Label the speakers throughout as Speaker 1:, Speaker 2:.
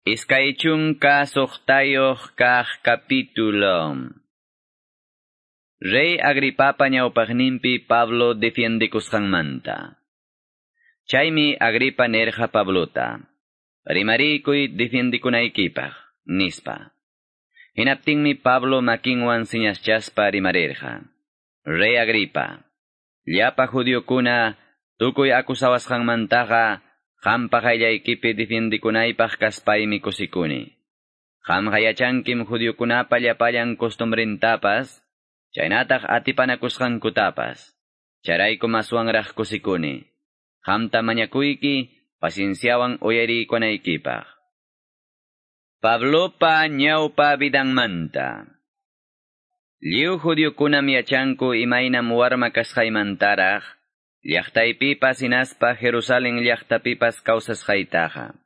Speaker 1: Iskaichunka sohtayoh kah capítulo. Rey Agripapa ñawpaqninpi Pablo manta. Chaymi Agripa nerja Pablota. Rimarikuy defiendikunaykipaq, nispa. Hinaptinmi Pablo makinwan siñaschaspa rimarerja. Rey Agripa. Llapa judíokuna tukuy mantaga Qampa qayllaykipi defendikunaypaq kaspaymi kusikuni. Qamqa yachankim judiokunapa llapallan costumbrintapas, chaynataq atipanakusqankutapas. Charayku maswanraq kusikuni. Qamta mañakuyki, pacienciawan uyarikunaykipaq. Pablopa ñawpa vidanmanta. Liu judiokunam yachanku imaynam warma kasqaymantaraq, Llaqtaypipas hinaspa Jerusalén llaqtapipas kawsasqaytaqa.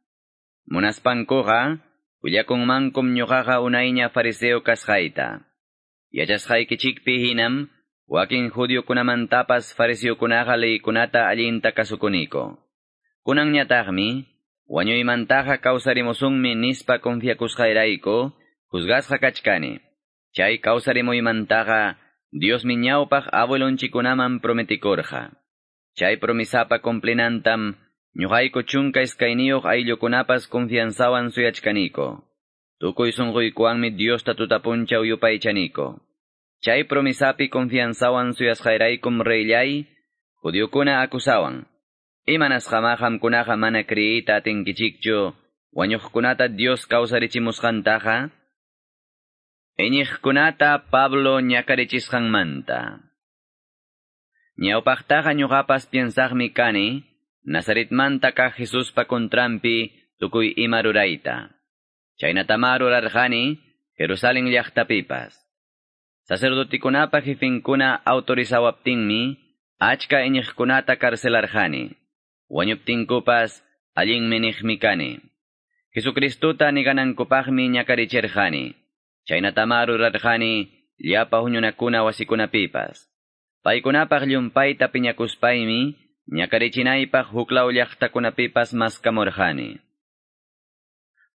Speaker 1: Munaspankuqa, kullakunmankum ñuqaqa unayña fariseo kasqayta. Yachasqaykichikpi hinam, wakin judiokunamantapas fariseokunaqa leykunata allinta kasukuniko. Kunanñataqmi, wañuymantaqa kawsarimusunmi nispa confiakusqayrayko, juzgasqa kachkani. Chay kawsarimuymantaqa, Dios miñawpaq abuelonchikunaman prometikorja. Chay promisapa complenantam, ñuqayku chunka iskayniyuq ayllukunapas confianzawan suyachkaniko. Tukuy sunquykuwanmi Diosta tutapunchaw yupaychaniko. Chay promisapi confianzawan suyasqayraykum reyllay, judíokuna akusawan. Imanasqama hamkunaqa mana kriyita atinkichikchu, wañuqkunata Dios kawsarichimusqantaqa, Iñiqkunata Pablo ñakarichisqanmanta. Ñawpaqtaqa ñuqapas piensaqmi kani, Nazaretmanta Jesús pa kontrampi tukuy ima rurayta. Chaynatama rurarqani, Jerusalén llaqtapipas. Sacerdotikunapa jefinkuna autorizawaptinmi, achka iñiqkunata karcelarqani. Wañuptinkupas, allinmi niqmi kani. Jesucristuta niganankupaqmi ñakarichirqani. Chaynatama rurarqani, llapa huñunakuna wasikunapipas. Paykunapaq llumpayta piñakuspaymi, ñakarichinaypaq huklaw llaqtakunapipas maskamurqani.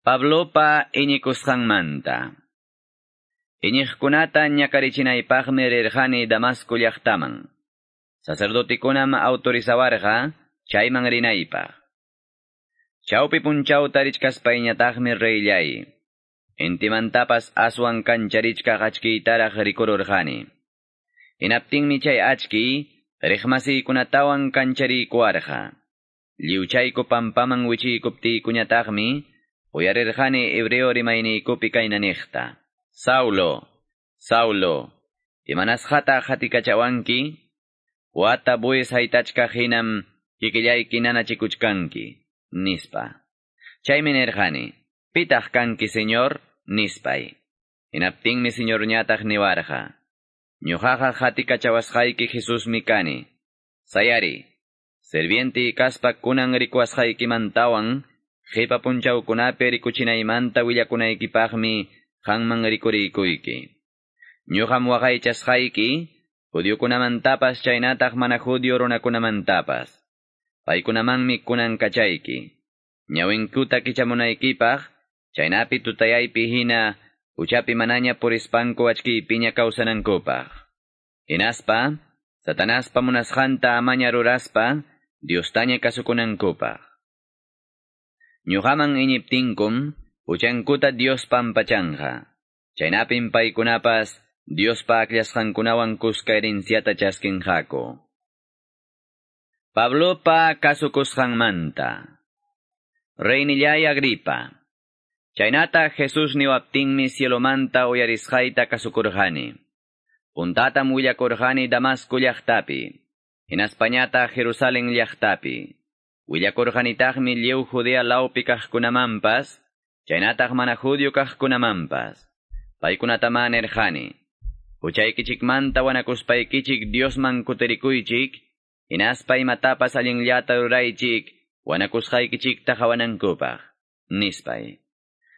Speaker 1: Pablopa iñikusqanmanta. Iñiqkunata ñakarichinaypaqmi rirqani Damasco llaqtaman. Sacerdotikunam autorizawarqa, chayman rinaypaq. Chawpi punchawta richkaspayñataqmi reyllay. Intimantapas aswan kancharichka qachkiytaraq rikururqani. Hinaptinmi chay achki, riqmasiykunatawan kanchariykuwarqa. Liuchayku pampaman wichiykuptiykuñataqmi, uyarirqani hebreo rimayniykupi kayna niqta. Saulo, Saulo, imanasqata hatikachawanki, wata bues haytachka hinam kikillayki nanachikuchkanki, nispa. Chaymi nirqani, pitaq kanki señor, nispay. Hinaptinmi señor ñataq niwarqa. Ñuqaqa hatikachawasqayki Jesús mikani. Sayari, servienti kaspa kunan rikuasqaykimantawan, qipa punchawkunapi rikuchinaymanta willakunaykipaqmi qanman rikurikuyki. Ñuqam waqaychasqayki, judiokunamantapas chaynataq mana judio runakunamantapas. Paykunamanmi kunan kachayki. Ñawinkuta kichamunaykipaq, chaynapi tutayaypi hina, uchapi manaña purispanku achkiypiña kawsanankupaq. Hinaspa, Satanaspa munasqanta amaña ruraspa, Diostaña kasukunankupaq. Ñuqaman iñiptinkum, uchankuta Dios pampachanja. Chaynapin paykunapas, Diospa akllashqankunawan kuska herenciata chaskinjako. Pablopa kasukusqanmanta. Reynillay Agripa. Chaynata Jesus niwaptinmi cielomanta uyarisqayta kasukurqani. Puntatam willakurqani Damasco llaqtapi. Hinaspañata Jerusalén llaqtapi. Willakurqanitaqmi liw Judea lawpi kaqkunamanpas, chaynataq mana judio kaqkunamanpas. Paykunatama nerqani. Huchaykichikmanta wanakuspaykichik Diosman kutirikuychik, hinaspay matapas allinllata ruraychik, wanakusqaykichikta hawanankupaq. Nispay.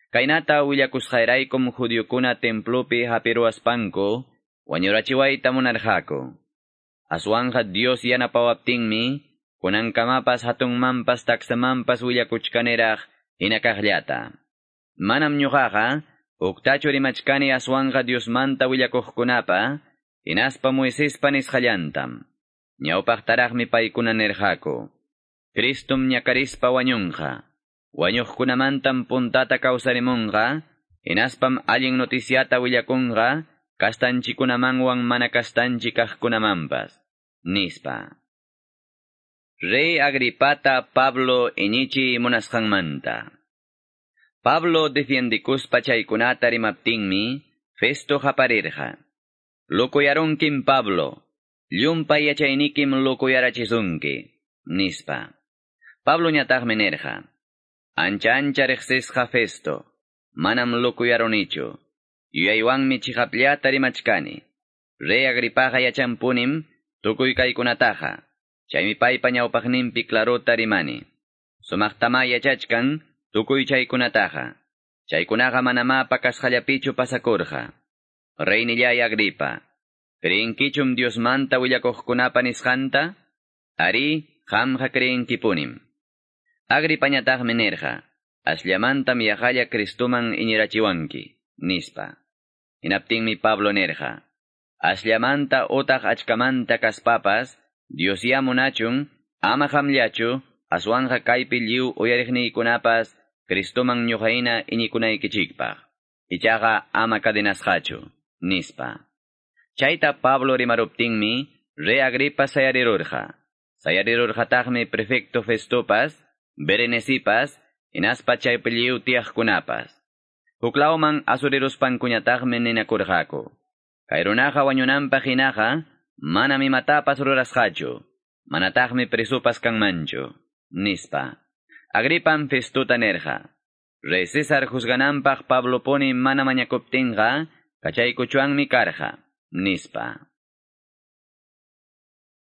Speaker 1: Kainata willakus jairaikum judiokuna templopi hapiruaspanko, wanyurachiway tamunarjako. Aswanja Dios yanapawaptinmi, kunankamampas hatunmanpas taksamampas willakuchkaneraj hinakajllata. Manam ñuqaqa, uktachu rimachkani aswanja Diosmanta willakujkunapa, hinaspa Moisespa nisqallantam. Ñawpaqtaraqmi paykuna nirjako. Kristum ñakarispa wañunqa. Wañuqkunamantam puntata kawsarimunqa, inaspam allin noticiata willakunqa, kastanchikunamanwan mana kastanchi kaqkunamanpas. Nispa. Rey Agripata Pablo inichi munasqanmanta. Pablo defiendikuspa chaykunata rimaptinmi, Festo haparirqa. Lukuyaronkim Pablo, llumpa yachaynikim lukuyarachisunki, nispa. Pablo ñataqmi nerqa. Ancha ancha riqsisqa Festo, manam lukuyaronichu. Yuyaywanmi chihapllata rimachkani. Rey Agripaqa yachanpunim, tukuy kaykunataqa. Chaymi paypa ñawpaqninpi clarota rimani. Sumaqtama yachachkan, tukuy chaykunataqa. Chaykunaqa manama pakasqallapichu pasakurqa. Reynillay Agripa, ¿creenkichum Diosmanta willakuqkunapa nisqanta? Ari, qamqa creenkipunim. Agripañataqmi nerqa, asllamantam yaqalla Cristuman iñirachiwanki, nispa. Hinaptinmi Pablo nerqa, aslamanta otaq achkamanta kaspapas, Dios yamunachun, ama hamllachu, aswanja kaypi lliw uyariqniykunapas, Cristoman ñuqayna iñikunaykichikpaq. Ichaqa ama cadenasqachu, nispa. Chayta Pablo rimaruptinmi, re Agripa sayarirurqa. Sayarirurqataqmi prefecto Festopas, Berenesipas, inaspa chaypi lliw tiyaqkunapas. Huklawman asuriruspankuñataqmi ninakurqaku. Kay runaqa wañunanpaq hinaqa, mana mimatapas rurasqachu, manataqmi presupas kanmanchu, nispa. Agripam festuta nerja. Rey César juzgananpaq Pablo poni mana mañakuptinqa, kachaykuchuanmi karja, nispa.